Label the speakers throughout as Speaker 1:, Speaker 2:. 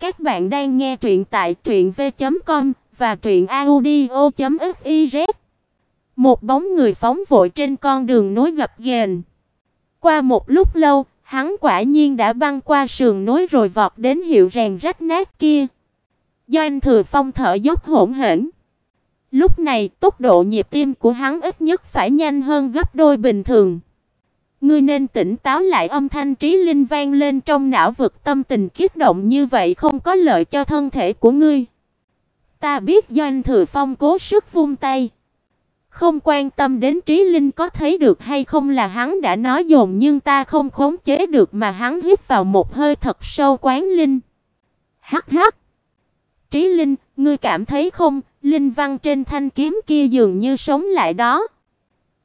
Speaker 1: Các bạn đang nghe truyện tại truyệnv.com và truyệnaudio.fiz. Một bóng người phóng vội trên con đường núi gập ghềnh. Qua một lúc lâu, hắn quả nhiên đã băng qua sườn núi rồi vọt đến hiệu rèn rách nát kia. Do anh Thừa Phong thở dốc hỗn hển. Lúc này, tốc độ nhịp tim của hắn ít nhất phải nhanh hơn gấp đôi bình thường. Ngươi nên tỉnh táo lại âm thanh trí linh vang lên trong não vực tâm tình kích động như vậy không có lợi cho thân thể của ngươi. Ta biết Doanh Thừa Phong cố sức vung tay. Không quan tâm đến trí linh có thấy được hay không là hắn đã nói dồn nhưng ta không khống chế được mà hắn hít vào một hơi thật sâu quán linh. Hắc hắc. Trí linh, ngươi cảm thấy không, linh văn trên thanh kiếm kia dường như sống lại đó.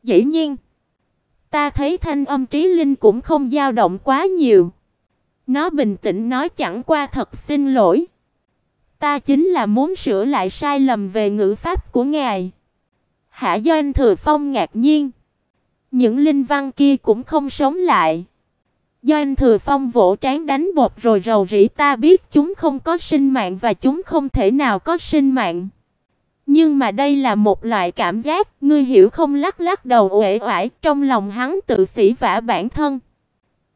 Speaker 1: Dĩ nhiên. Ta thấy thanh âm trí linh cũng không dao động quá nhiều. Nó bình tĩnh nói chẳng qua thật xin lỗi. Ta chính là muốn sửa lại sai lầm về ngữ pháp của ngài. Hạ Doanh Thừa Phong ngạc nhiên. Những linh văn kia cũng không sống lại. Doanh Thừa Phong vỗ trán đánh bột rồi rầu rĩ, ta biết chúng không có sinh mạng và chúng không thể nào có sinh mạng. Nhưng mà đây là một loại cảm giác, ngươi hiểu không lắc lắc đầu uể oải, trong lòng hắn tự sỉ vả bản thân.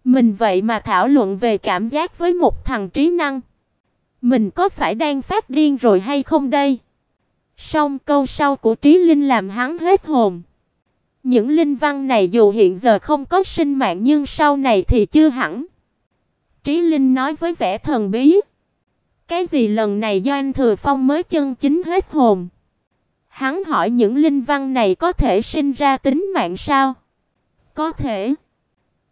Speaker 1: Mình vậy mà thảo luận về cảm giác với một thằng trí năng. Mình có phải đang phát điên rồi hay không đây? Song câu sau của Trí Linh làm hắn hết hồn. Những linh văn này dù hiện giờ không có sinh mạng nhưng sau này thì chưa hẳn. Trí Linh nói với vẻ thần bí. Cái gì lần này do anh Thừa Phong mới chân chính hết hồn. Hắn hỏi những linh văn này có thể sinh ra tính mạng sao? Có thể.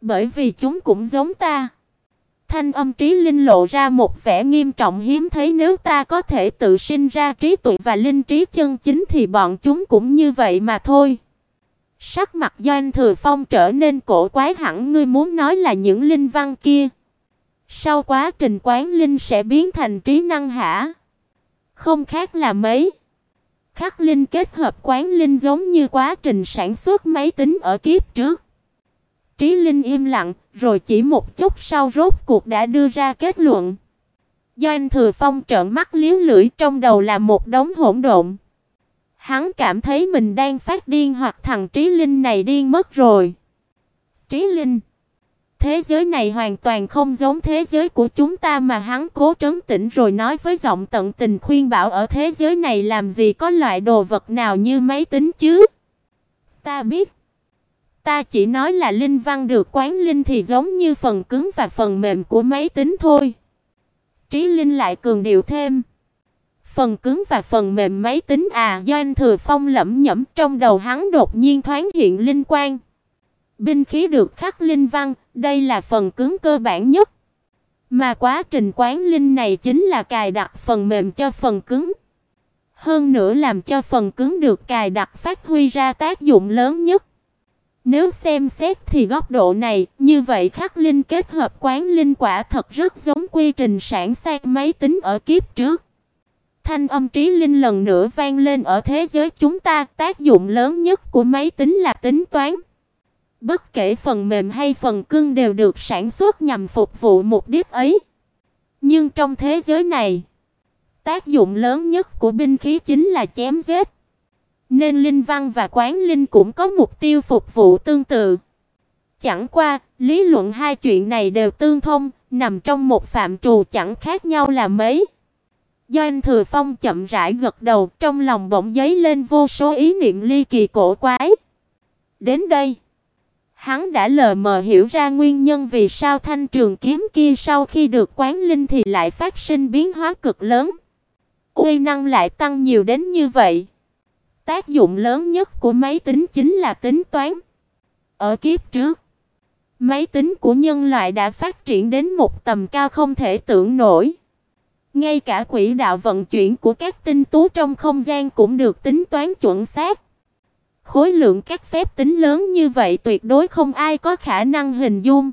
Speaker 1: Bởi vì chúng cũng giống ta. Thanh âm trí linh lộ ra một vẻ nghiêm trọng hiếm thấy nếu ta có thể tự sinh ra trí tuệ và linh trí chân chính thì bọn chúng cũng như vậy mà thôi. Sắc mặt Doanh Thừa Phong trở nên cổ quái hẳn ngươi muốn nói là những linh văn kia. Sau quá trình quán linh sẽ biến thành trí năng hả? Không khác là mấy. Khắc linh kết hợp quán linh giống như quá trình sản xuất máy tính ở kiếp trước. Trí Linh im lặng, rồi chỉ một chút sau rốt cuộc đã đưa ra kết luận. Do anh Thừa Phong trợn mắt liếu lưỡi trong đầu là một đống hỗn độn. Hắn cảm thấy mình đang phát điên hoặc thằng Trí Linh này điên mất rồi. Trí Linh Thế giới này hoàn toàn không giống thế giới của chúng ta mà hắn cố trấn tĩnh rồi nói với giọng tận tình khuyên bảo ở thế giới này làm gì có loại đồ vật nào như máy tính chứ. Ta biết. Ta chỉ nói là linh văn được quán linh thì giống như phần cứng và phần mềm của máy tính thôi. Trí Linh lại cường điệu thêm. Phần cứng và phần mềm máy tính à, do anh Thừa Phong lẩm nhẩm trong đầu hắn đột nhiên thoáng hiện linh quang. Binh khí được khắc linh văn, đây là phần cứng cơ bản nhất. Mà quá trình quán linh này chính là cài đặt phần mềm cho phần cứng. Hơn nữa làm cho phần cứng được cài đặt phát huy ra tác dụng lớn nhất. Nếu xem xét thì góc độ này, như vậy khắc linh kết hợp quán linh quả thật rất giống quy trình sản xuất máy tính ở kiếp trước. Thanh âm trí linh lần nữa vang lên ở thế giới chúng ta, tác dụng lớn nhất của máy tính là tính toán. Bất kể phần mềm hay phần cứng đều được sản xuất nhằm phục vụ mục đích ấy. Nhưng trong thế giới này, tác dụng lớn nhất của binh khí chính là chém giết. Nên linh văn và quán linh cũng có mục tiêu phục vụ tương tự. Chẳng qua, lý luận hai chuyện này đều tương thông, nằm trong một phạm trù chẳng khác nhau là mấy. Do anh Thừa Phong chậm rãi gật đầu, trong lòng bỗng dấy lên vô số ý niệm ly kỳ cổ quái. Đến đây, hắn đã lờ mờ hiểu ra nguyên nhân vì sao thanh trường kiếm kia sau khi được quán linh thì lại phát sinh biến hóa cực lớn. Uy năng lại tăng nhiều đến như vậy. Tác dụng lớn nhất của máy tính chính là tính toán. Ở kiếp trước, máy tính của nhân loại đã phát triển đến một tầm cao không thể tưởng nổi. Ngay cả quỹ đạo vận chuyển của các tinh tú trong không gian cũng được tính toán chuẩn xác. Khối lượng các phép tính lớn như vậy tuyệt đối không ai có khả năng hình dung.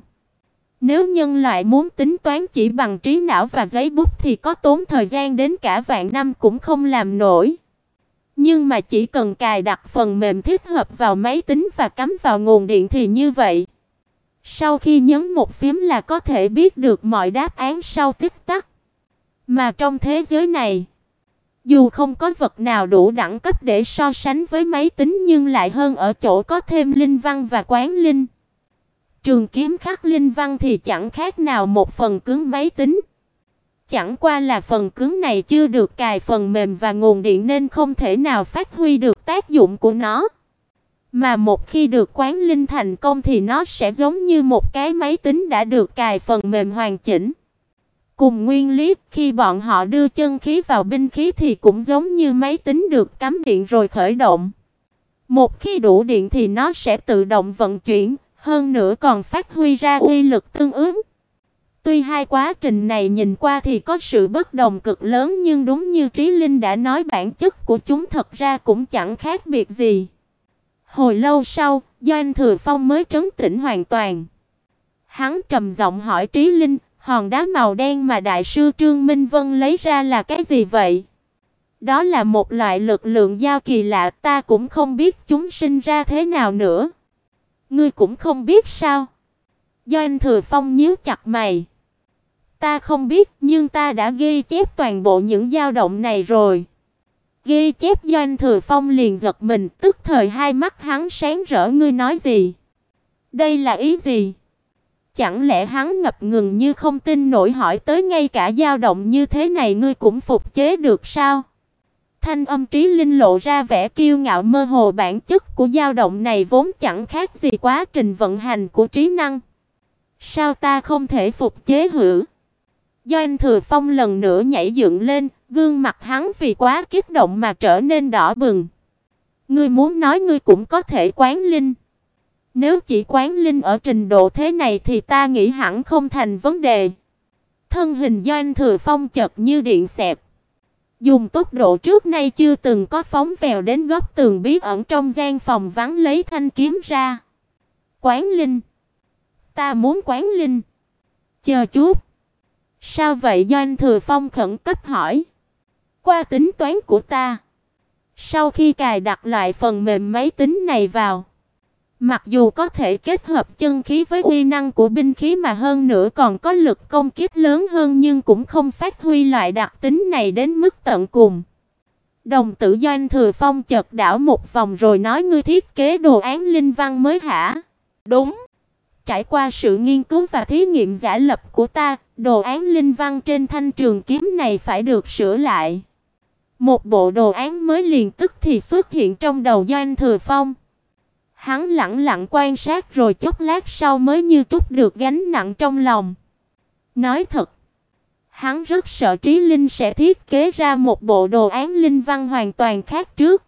Speaker 1: Nếu nhân loại muốn tính toán chỉ bằng trí não và giấy bút thì có tốn thời gian đến cả vạn năm cũng không làm nổi. Nhưng mà chỉ cần cài đặt phần mềm thích hợp vào máy tính và cắm vào nguồn điện thì như vậy. Sau khi nhấn một phím là có thể biết được mọi đáp án sau tích tắc. Mà trong thế giới này, dù không có vật nào đủ đẳng cấp để so sánh với máy tính nhưng lại hơn ở chỗ có thêm linh văn và quán linh. Trường kiếm khắc linh văn thì chẳng khác nào một phần cứng máy tính. Chẳng qua là phần cứng này chưa được cài phần mềm và nguồn điện nên không thể nào phát huy được tác dụng của nó. Mà một khi được quán linh thành công thì nó sẽ giống như một cái máy tính đã được cài phần mềm hoàn chỉnh. Cùng nguyên lý, khi bọn họ đưa chân khí vào binh khí thì cũng giống như máy tính được cắm điện rồi khởi động. Một khi đủ điện thì nó sẽ tự động vận chuyển, hơn nữa còn phát huy ra uy lực tương ứng. Tuy hai quá trình này nhìn qua thì có sự bất đồng cực lớn nhưng đúng như Trí Linh đã nói bản chất của chúng thật ra cũng chẳng khác biệt gì. Hồi lâu sau, Doanh Thừa Phong mới trấn tĩnh hoàn toàn. Hắn trầm giọng hỏi Trí Linh, hòn đá màu đen mà đại sư Trương Minh Vân lấy ra là cái gì vậy? Đó là một loại lực lượng giao kỳ lạ, ta cũng không biết chúng sinh ra thế nào nữa. Ngươi cũng không biết sao? Doanh Thừa Phong nhíu chặt mày. Ta không biết, nhưng ta đã ghi chép toàn bộ những dao động này rồi. Ghi chép Doanh Thừa Phong liền giật mình, tức thời hai mắt hắn sáng rỡ ngươi nói gì? Đây là ý gì? Chẳng lẽ hắn ngập ngừng như không tin nổi hỏi tới ngay cả dao động như thế này ngươi cũng phục chế được sao? Thanh âm trí linh lộ ra vẻ kiêu ngạo mơ hồ bản chất của dao động này vốn chẳng khác gì quá trình vận hành của trí năng. Sao ta không thể phục chế hữu? Doanh Thừa Phong lần nữa nhảy dựng lên, gương mặt hắn vì quá kích động mà trở nên đỏ bừng. Ngươi muốn nói ngươi cũng có thể quán linh. Nếu chỉ quán linh ở trình độ thế này thì ta nghĩ hẳn không thành vấn đề. Thân hình Doanh Thừa Phong chợt như điện xẹp. Dùng tốc độ trước nay chưa từng có phóng vèo đến góc tường bí ẩn trong gian phòng vắng lấy thanh kiếm ra. Quán linh. Ta muốn quán linh. Chờ chút. Sao vậy Doanh Thừa Phong khẩn cấp hỏi. Qua tính toán của ta. Sau khi cài đặt lại phần mềm máy tính này vào. Mặc dù có thể kết hợp chân khí với uy năng của binh khí mà hơn nữa còn có lực công kích lớn hơn nhưng cũng không phát huy loại đặc tính này đến mức tận cùng. Đồng tử Doanh Thừa Phong chợt đảo một vòng rồi nói ngươi thiết kế đồ án linh văn mới hả? Đúng. Trải qua sự nghiên cứu và thí nghiệm giả lập của ta, đồ án linh văn trên thanh trường kiếm này phải được sửa lại. Một bộ đồ án mới liền tức thì xuất hiện trong đầu Doanh Thừa Phong. Hắn lặng lặng quan sát rồi chốc lát sau mới như trút được gánh nặng trong lòng. Nói thật, hắn rất sợ Trí Linh sẽ thiết kế ra một bộ đồ án linh văn hoàn toàn khác trước.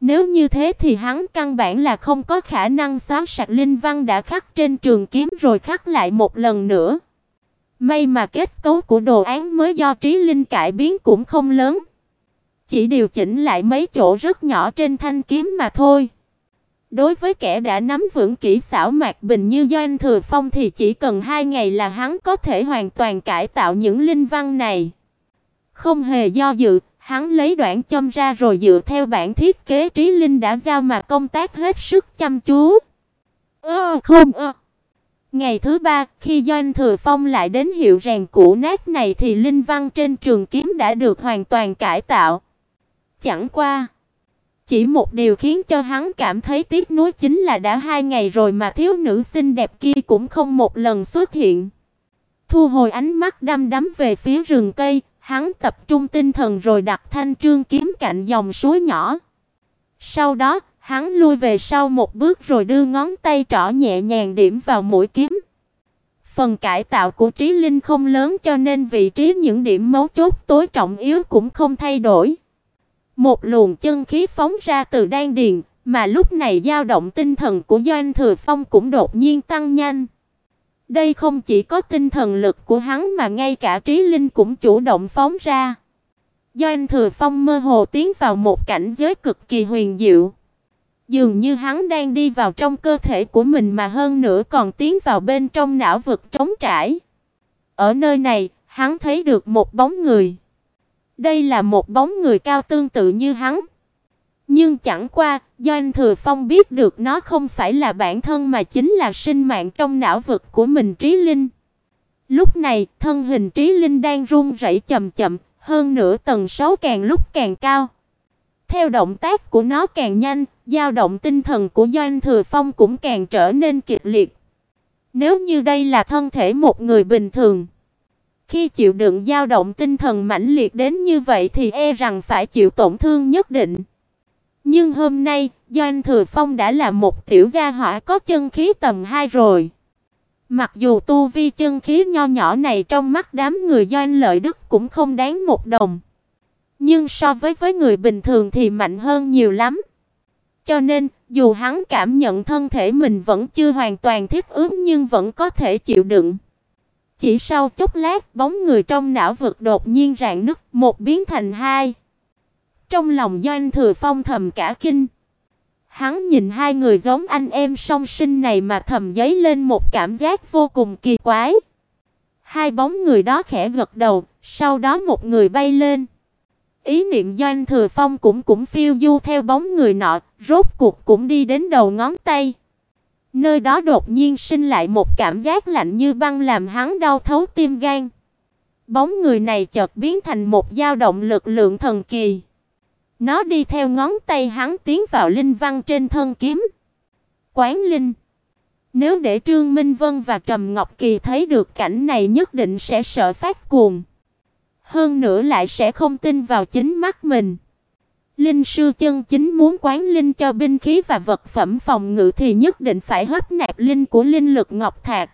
Speaker 1: Nếu như thế thì hắn căn bản là không có khả năng xóa sạch linh văn đã khắc trên trường kiếm rồi khắc lại một lần nữa. May mà kết cấu của đồ án mới do Trí Linh cải biến cũng không lớn, chỉ điều chỉnh lại mấy chỗ rất nhỏ trên thanh kiếm mà thôi. Đối với kẻ đã nắm vững kỹ xảo mạc bình như Doanh Thừa Phong thì chỉ cần hai ngày là hắn có thể hoàn toàn cải tạo những linh văn này. Không hề do dự, hắn lấy đoạn châm ra rồi dựa theo bản thiết kế trí linh đã giao mà công tác hết sức chăm chú. Ơ không ơ. Ngày thứ ba, khi Doanh Thừa Phong lại đến hiệu rèn cũ nát này thì linh văn trên trường kiếm đã được hoàn toàn cải tạo. Chẳng qua chỉ một điều khiến cho hắn cảm thấy tiếc nuối chính là đã hai ngày rồi mà thiếu nữ xinh đẹp kia cũng không một lần xuất hiện. Thu hồi ánh mắt đăm đắm về phía rừng cây, hắn tập trung tinh thần rồi đặt thanh trương kiếm cạnh dòng suối nhỏ. Sau đó, hắn lui về sau một bước rồi đưa ngón tay trỏ nhẹ nhàng điểm vào mũi kiếm. Phần cải tạo của Trí Linh không lớn cho nên vị trí những điểm mấu chốt tối trọng yếu cũng không thay đổi. Một luồng chân khí phóng ra từ đan điền, mà lúc này dao động tinh thần của Doanh Thừa Phong cũng đột nhiên tăng nhanh. Đây không chỉ có tinh thần lực của hắn mà ngay cả trí linh cũng chủ động phóng ra. Doanh Thừa Phong mơ hồ tiến vào một cảnh giới cực kỳ huyền diệu. Dường như hắn đang đi vào trong cơ thể của mình mà hơn nữa còn tiến vào bên trong não vực trống trải. Ở nơi này, hắn thấy được một bóng người. Đây là một bóng người cao tương tự như hắn. Nhưng chẳng qua, Doanh Thừa Phong biết được nó không phải là bản thân mà chính là sinh mạng trong não vực của mình Trí Linh. Lúc này, thân hình Trí Linh đang run rẩy chậm chậm, hơn nữa tần số càng lúc càng cao. Theo động tác của nó càng nhanh, dao động tinh thần của Doanh Thừa Phong cũng càng trở nên kịch liệt. Nếu như đây là thân thể một người bình thường, khi chịu đựng dao động tinh thần mãnh liệt đến như vậy thì e rằng phải chịu tổn thương nhất định. Nhưng hôm nay, Doanh Thừa Phong đã là một tiểu gia hỏa có chân khí tầm 2 rồi. Mặc dù tu vi chân khí nho nhỏ này trong mắt đám người Doanh Lợi Đức cũng không đáng một đồng, nhưng so với với người bình thường thì mạnh hơn nhiều lắm. Cho nên, dù hắn cảm nhận thân thể mình vẫn chưa hoàn toàn thích ứng nhưng vẫn có thể chịu đựng. Chỉ sau chốc lát, bóng người trong não vực đột nhiên rạn nứt, một biến thành hai. Trong lòng Doanh Thừa Phong thầm cả kinh. Hắn nhìn hai người giống anh em song sinh này mà thầm giấy lên một cảm giác vô cùng kỳ quái. Hai bóng người đó khẽ gật đầu, sau đó một người bay lên. Ý niệm Doanh Thừa Phong cũng cũng phiêu du theo bóng người nọ, rốt cuộc cũng đi đến đầu ngón tay. Nơi đó đột nhiên sinh lại một cảm giác lạnh như băng làm hắn đau thấu tim gan. Bóng người này chợt biến thành một dao động lực lượng thần kỳ. Nó đi theo ngón tay hắn tiến vào linh văn trên thân kiếm. Quán linh. Nếu để Trương Minh Vân và Trầm Ngọc Kỳ thấy được cảnh này nhất định sẽ sợ phát cuồng. Hơn nữa lại sẽ không tin vào chính mắt mình. Linh sư chân chính muốn quán linh cho binh khí và vật phẩm phòng ngự thì nhất định phải hấp nạp linh của linh lực ngọc thạch.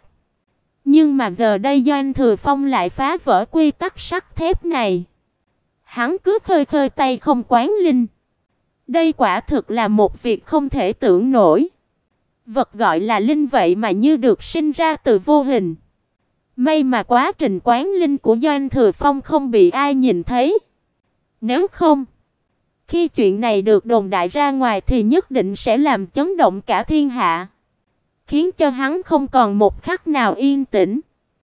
Speaker 1: Nhưng mà giờ đây Doanh Thừa Phong lại phá vỡ quy tắc sắt thép này. Hắn cứ khơi khơi tay không quán linh. Đây quả thực là một việc không thể tưởng nổi. Vật gọi là linh vậy mà như được sinh ra từ vô hình. May mà quá trình quán linh của Doanh Thừa Phong không bị ai nhìn thấy. Nếu không, khi chuyện này được đồn đại ra ngoài thì nhất định sẽ làm chấn động cả thiên hạ, khiến cho hắn không còn một khắc nào yên tĩnh.